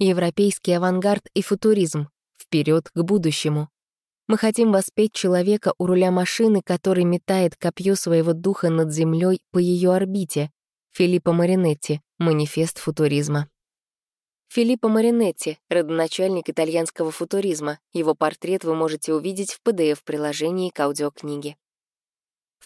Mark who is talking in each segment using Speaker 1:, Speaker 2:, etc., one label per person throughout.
Speaker 1: Европейский авангард и футуризм. Вперед к будущему. Мы хотим воспеть человека у руля машины, который метает копье своего духа над землей по ее орбите. Филиппо Маринетти. Манифест футуризма. Филиппо Маринетти, родоначальник итальянского футуризма. Его портрет вы можете увидеть в PDF-приложении к аудиокниге.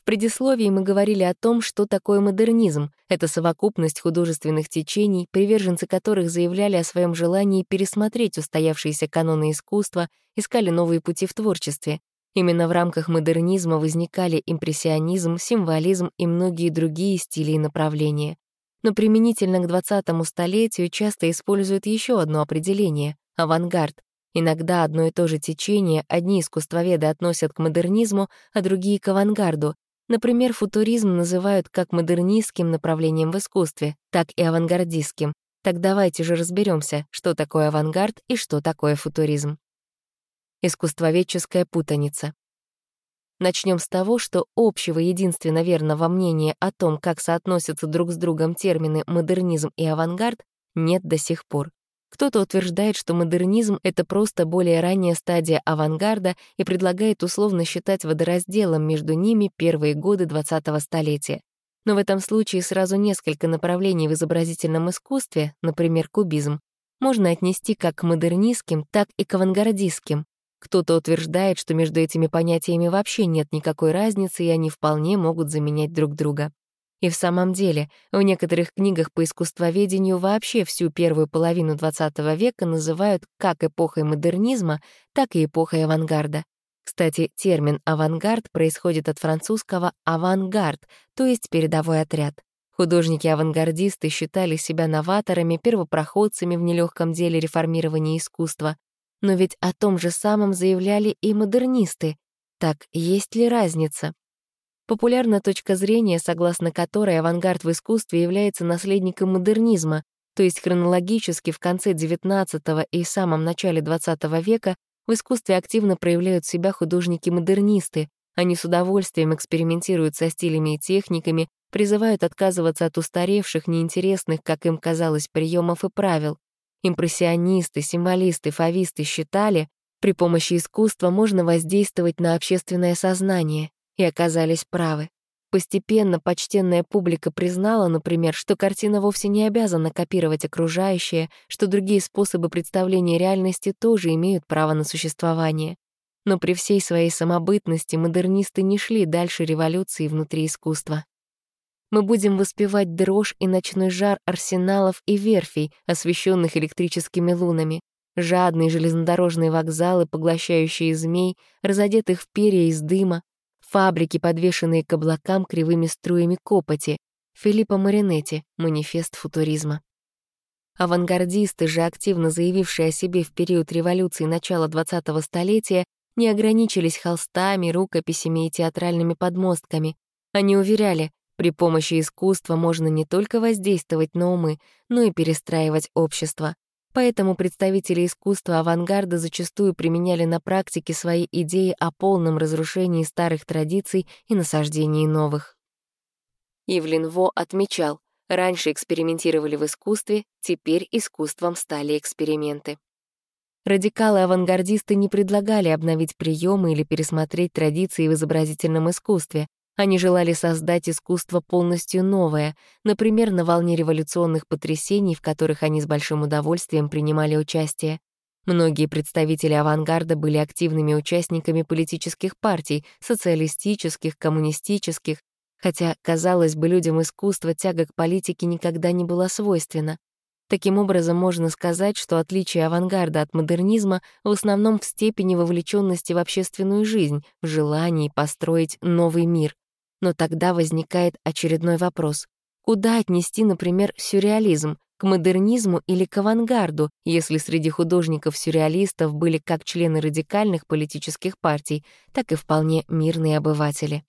Speaker 1: В предисловии мы говорили о том, что такое модернизм. Это совокупность художественных течений, приверженцы которых заявляли о своем желании пересмотреть устоявшиеся каноны искусства, искали новые пути в творчестве. Именно в рамках модернизма возникали импрессионизм, символизм и многие другие стили и направления. Но применительно к 20-му столетию часто используют еще одно определение — авангард. Иногда одно и то же течение одни искусствоведы относят к модернизму, а другие — к авангарду, Например, футуризм называют как модернистским направлением в искусстве, так и авангардистским. Так давайте же разберемся, что такое авангард и что такое футуризм. Искусствоведческая путаница. Начнем с того, что общего единственно верного мнения о том, как соотносятся друг с другом термины «модернизм» и «авангард», нет до сих пор. Кто-то утверждает, что модернизм — это просто более ранняя стадия авангарда и предлагает условно считать водоразделом между ними первые годы 20-го столетия. Но в этом случае сразу несколько направлений в изобразительном искусстве, например, кубизм, можно отнести как к модернистским, так и к авангардистским. Кто-то утверждает, что между этими понятиями вообще нет никакой разницы, и они вполне могут заменять друг друга. И в самом деле, в некоторых книгах по искусствоведению вообще всю первую половину XX века называют как эпохой модернизма, так и эпохой авангарда. Кстати, термин «авангард» происходит от французского «авангард», то есть передовой отряд. Художники-авангардисты считали себя новаторами, первопроходцами в нелегком деле реформирования искусства. Но ведь о том же самом заявляли и модернисты. Так есть ли разница? Популярна точка зрения, согласно которой авангард в искусстве является наследником модернизма, то есть хронологически в конце XIX и самом начале XX века в искусстве активно проявляют себя художники-модернисты, они с удовольствием экспериментируют со стилями и техниками, призывают отказываться от устаревших, неинтересных, как им казалось, приемов и правил. Импрессионисты, символисты, фависты считали, при помощи искусства можно воздействовать на общественное сознание, и оказались правы. Постепенно почтенная публика признала, например, что картина вовсе не обязана копировать окружающее, что другие способы представления реальности тоже имеют право на существование. Но при всей своей самобытности модернисты не шли дальше революции внутри искусства. Мы будем воспевать дрожь и ночной жар арсеналов и верфей, освещенных электрическими лунами, жадные железнодорожные вокзалы, поглощающие змей, разодетых в перья из дыма, фабрики, подвешенные к облакам кривыми струями копоти, Филиппо Маринетти, манифест футуризма. Авангардисты же, активно заявившие о себе в период революции начала 20-го столетия, не ограничились холстами, рукописями и театральными подмостками. Они уверяли, при помощи искусства можно не только воздействовать на умы, но и перестраивать общество. Поэтому представители искусства авангарда зачастую применяли на практике свои идеи о полном разрушении старых традиций и насаждении новых. Ивлин Во отмечал, раньше экспериментировали в искусстве, теперь искусством стали эксперименты. Радикалы-авангардисты не предлагали обновить приемы или пересмотреть традиции в изобразительном искусстве, они желали создать искусство полностью новое, например, на волне революционных потрясений, в которых они с большим удовольствием принимали участие. Многие представители авангарда были активными участниками политических партий, социалистических, коммунистических, хотя, казалось бы, людям искусства тяга к политике никогда не была свойственна. Таким образом, можно сказать, что отличие авангарда от модернизма в основном в степени вовлеченности в общественную жизнь, в желании построить новый мир. Но тогда возникает очередной вопрос. Куда отнести, например, сюрреализм? К модернизму или к авангарду, если среди художников-сюрреалистов были как члены радикальных политических партий, так и вполне мирные обыватели?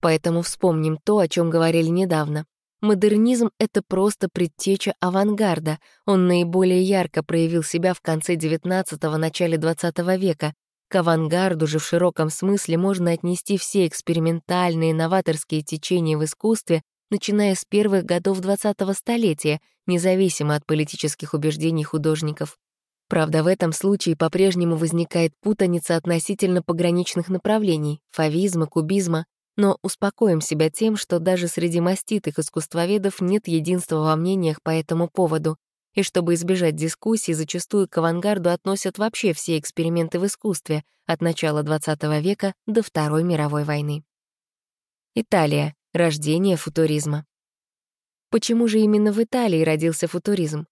Speaker 1: Поэтому вспомним то, о чем говорили недавно. Модернизм — это просто предтеча авангарда. Он наиболее ярко проявил себя в конце XIX — начале XX века, к авангарду же в широком смысле можно отнести все экспериментальные, новаторские течения в искусстве, начиная с первых годов 20-го столетия, независимо от политических убеждений художников. Правда, в этом случае по-прежнему возникает путаница относительно пограничных направлений — фавизма, кубизма, но успокоим себя тем, что даже среди маститых искусствоведов нет единства во мнениях по этому поводу, и чтобы избежать дискуссий, зачастую к авангарду относят вообще все эксперименты в искусстве от начала XX века до Второй мировой войны. Италия. Рождение футуризма. Почему же именно в Италии родился футуризм?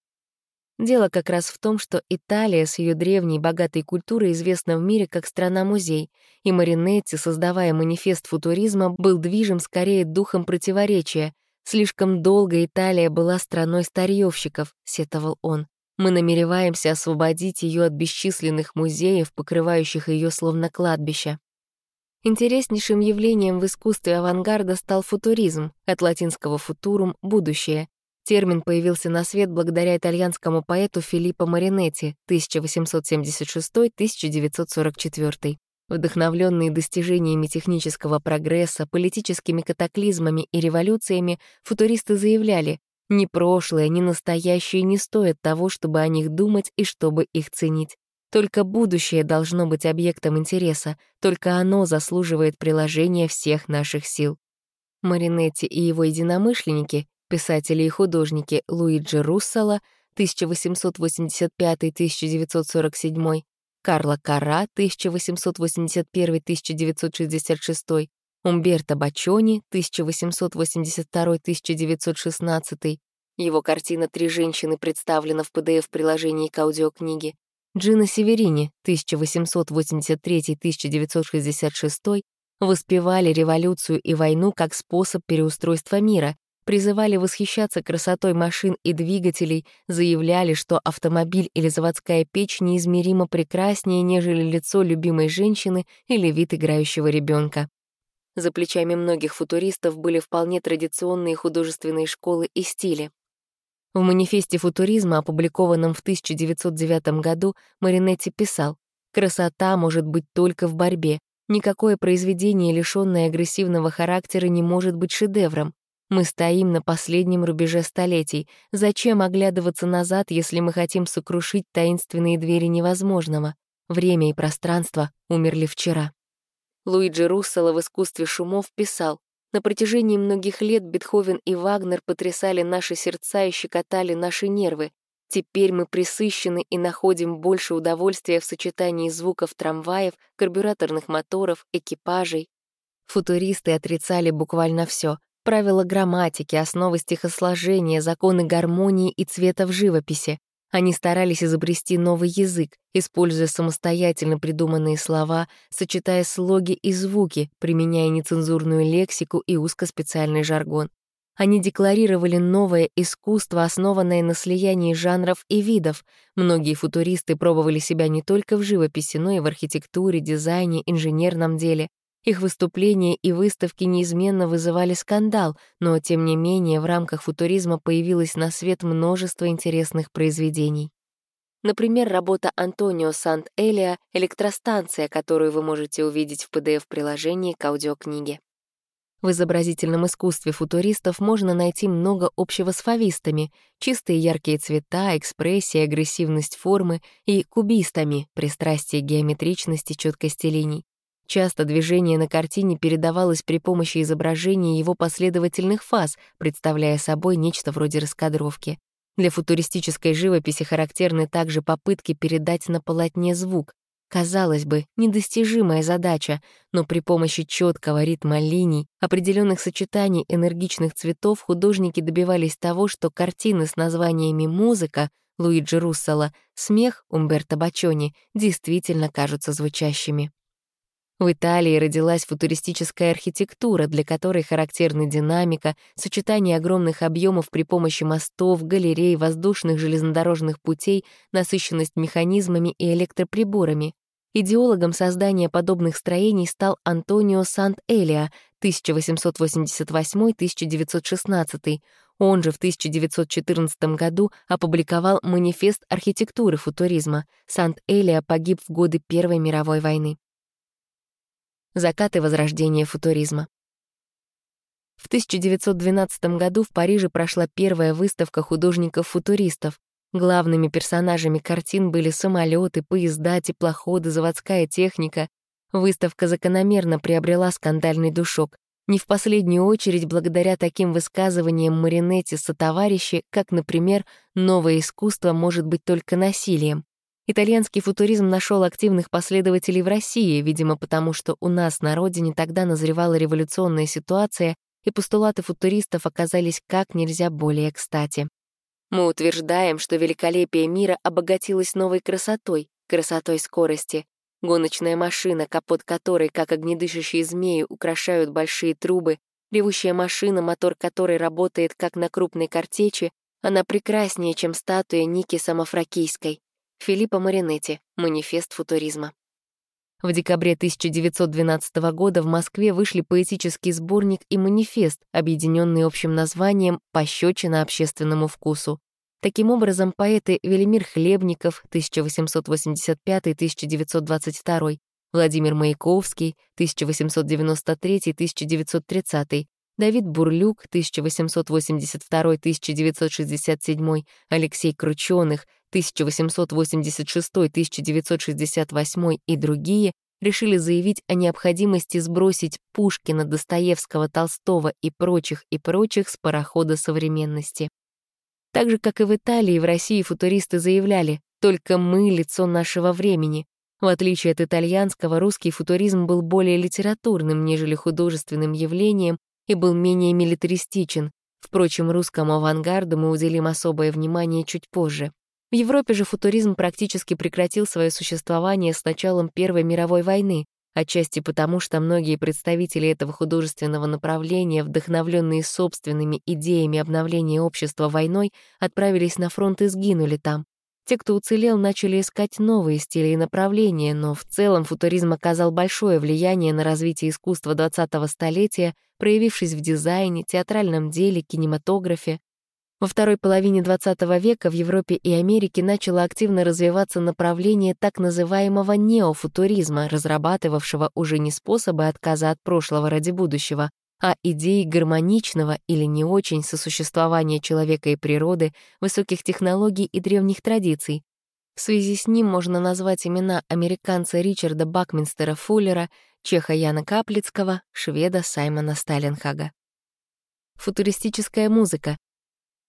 Speaker 1: Дело как раз в том, что Италия с ее древней богатой культурой известна в мире как страна-музей, и Маринетти, создавая манифест футуризма, был движим скорее духом противоречия. «Слишком долго Италия была страной старьевщиков», — сетовал он. «Мы намереваемся освободить ее от бесчисленных музеев, покрывающих ее словно кладбище». Интереснейшим явлением в искусстве авангарда стал футуризм, от латинского «футурум» — «будущее», Термин появился на свет благодаря итальянскому поэту Филиппо Маринетти 1876-1944. Вдохновленные достижениями технического прогресса, политическими катаклизмами и революциями, футуристы заявляли, ни прошлое, ни настоящее не стоят того, чтобы о них думать и чтобы их ценить. Только будущее должно быть объектом интереса, только оно заслуживает приложения всех наших сил. Маринетти и его единомышленники Писатели и художники Луиджи Русселло 1885-1947, Карло Карра 1881-1966, Умберто Бачони 1882-1916. Его картина «Три женщины» представлена в PDF-приложении к аудиокниге. Джина Северини 1883-1966 воспевали революцию и войну как способ переустройства мира, призывали восхищаться красотой машин и двигателей, заявляли, что автомобиль или заводская печь неизмеримо прекраснее, нежели лицо любимой женщины или вид играющего ребенка. За плечами многих футуристов были вполне традиционные художественные школы и стили. В манифесте футуризма, опубликованном в 1909 году, Маринетти писал «Красота может быть только в борьбе. Никакое произведение, лишённое агрессивного характера, не может быть шедевром. Мы стоим на последнем рубеже столетий. Зачем оглядываться назад, если мы хотим сокрушить таинственные двери невозможного? Время и пространство умерли вчера. Луиджи Русселло в «Искусстве шумов» писал, «На протяжении многих лет Бетховен и Вагнер потрясали наши сердца и щекотали наши нервы. Теперь мы присыщены и находим больше удовольствия в сочетании звуков трамваев, карбюраторных моторов, экипажей. Футуристы отрицали буквально все правила грамматики, основы стихосложения, законы гармонии и цвета в живописи. Они старались изобрести новый язык, используя самостоятельно придуманные слова, сочетая слоги и звуки, применяя нецензурную лексику и узкоспециальный жаргон. Они декларировали новое искусство, основанное на слиянии жанров и видов. Многие футуристы пробовали себя не только в живописи, но и в архитектуре, дизайне, инженерном деле. Их выступления и выставки неизменно вызывали скандал, но, тем не менее, в рамках футуризма появилось на свет множество интересных произведений. Например, работа Антонио Сант-Элиа «Электростанция», которую вы можете увидеть в PDF-приложении к аудиокниге. В изобразительном искусстве футуристов можно найти много общего с фавистами, чистые яркие цвета, экспрессия, агрессивность формы и кубистами, пристрастие геометричности, четкости линий. Часто движение на картине передавалось при помощи изображения его последовательных фаз, представляя собой нечто вроде раскадровки. Для футуристической живописи характерны также попытки передать на полотне звук. Казалось бы, недостижимая задача, но при помощи четкого ритма линий, определенных сочетаний энергичных цветов художники добивались того, что картины с названиями «Музыка» Луиджи Русселло, «Смех» Умберто Бачони действительно кажутся звучащими. В Италии родилась футуристическая архитектура, для которой характерны динамика, сочетание огромных объемов при помощи мостов, галерей, воздушных железнодорожных путей, насыщенность механизмами и электроприборами. Идеологом создания подобных строений стал Антонио Сант-Элиа 1888-1916. Он же в 1914 году опубликовал манифест архитектуры футуризма. Сант-Элиа погиб в годы Первой мировой войны закат и возрождение футуризма. В 1912 году в Париже прошла первая выставка художников-футуристов. Главными персонажами картин были самолеты, поезда, теплоходы, заводская техника. Выставка закономерно приобрела скандальный душок. Не в последнюю очередь благодаря таким высказываниям Маринетти сотоварищи, как, например, «новое искусство может быть только насилием». Итальянский футуризм нашел активных последователей в России, видимо, потому что у нас на родине тогда назревала революционная ситуация, и постулаты футуристов оказались как нельзя более кстати. Мы утверждаем, что великолепие мира обогатилось новой красотой, красотой скорости. Гоночная машина, капот которой, как огнедышащие змеи, украшают большие трубы, ревущая машина, мотор которой работает как на крупной картечи, она прекраснее, чем статуя Ники Самофракийской. Филиппо Маринетти. Манифест футуризма. В декабре 1912 года в Москве вышли поэтический сборник и манифест, объединенный общим названием «Пощечина общественному вкусу». Таким образом, поэты Велимир Хлебников 1885-1922, Владимир Маяковский 1893-1930, Давид Бурлюк 1882-1967, Алексей Крученых 1886-1968 и другие решили заявить о необходимости сбросить Пушкина, Достоевского, Толстого и прочих и прочих с парохода современности. Так же, как и в Италии в России футуристы заявляли «только мы — лицо нашего времени». В отличие от итальянского, русский футуризм был более литературным, нежели художественным явлением и был менее милитаристичен. Впрочем, русскому авангарду мы уделим особое внимание чуть позже. В Европе же футуризм практически прекратил свое существование с началом Первой мировой войны, отчасти потому, что многие представители этого художественного направления, вдохновленные собственными идеями обновления общества войной, отправились на фронт и сгинули там. Те, кто уцелел, начали искать новые стили и направления, но в целом футуризм оказал большое влияние на развитие искусства 20-го столетия, проявившись в дизайне, театральном деле, кинематографе. Во второй половине XX века в Европе и Америке начало активно развиваться направление так называемого неофутуризма, разрабатывавшего уже не способы отказа от прошлого ради будущего, а идеи гармоничного или не очень сосуществования человека и природы, высоких технологий и древних традиций. В связи с ним можно назвать имена американца Ричарда Бакминстера Фуллера, чеха Яна Каплицкого, шведа Саймона Сталинхага. Футуристическая музыка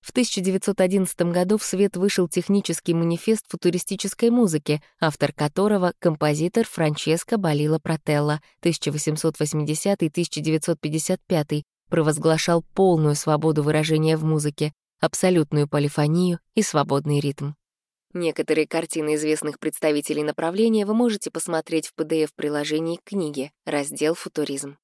Speaker 1: в 1911 году в свет вышел технический манифест футуристической музыки, автор которого — композитор Франческо Балила Протелло 1880-1955, провозглашал полную свободу выражения в музыке, абсолютную полифонию и свободный ритм. Некоторые картины известных представителей направления вы можете посмотреть в PDF-приложении к книге, раздел «Футуризм».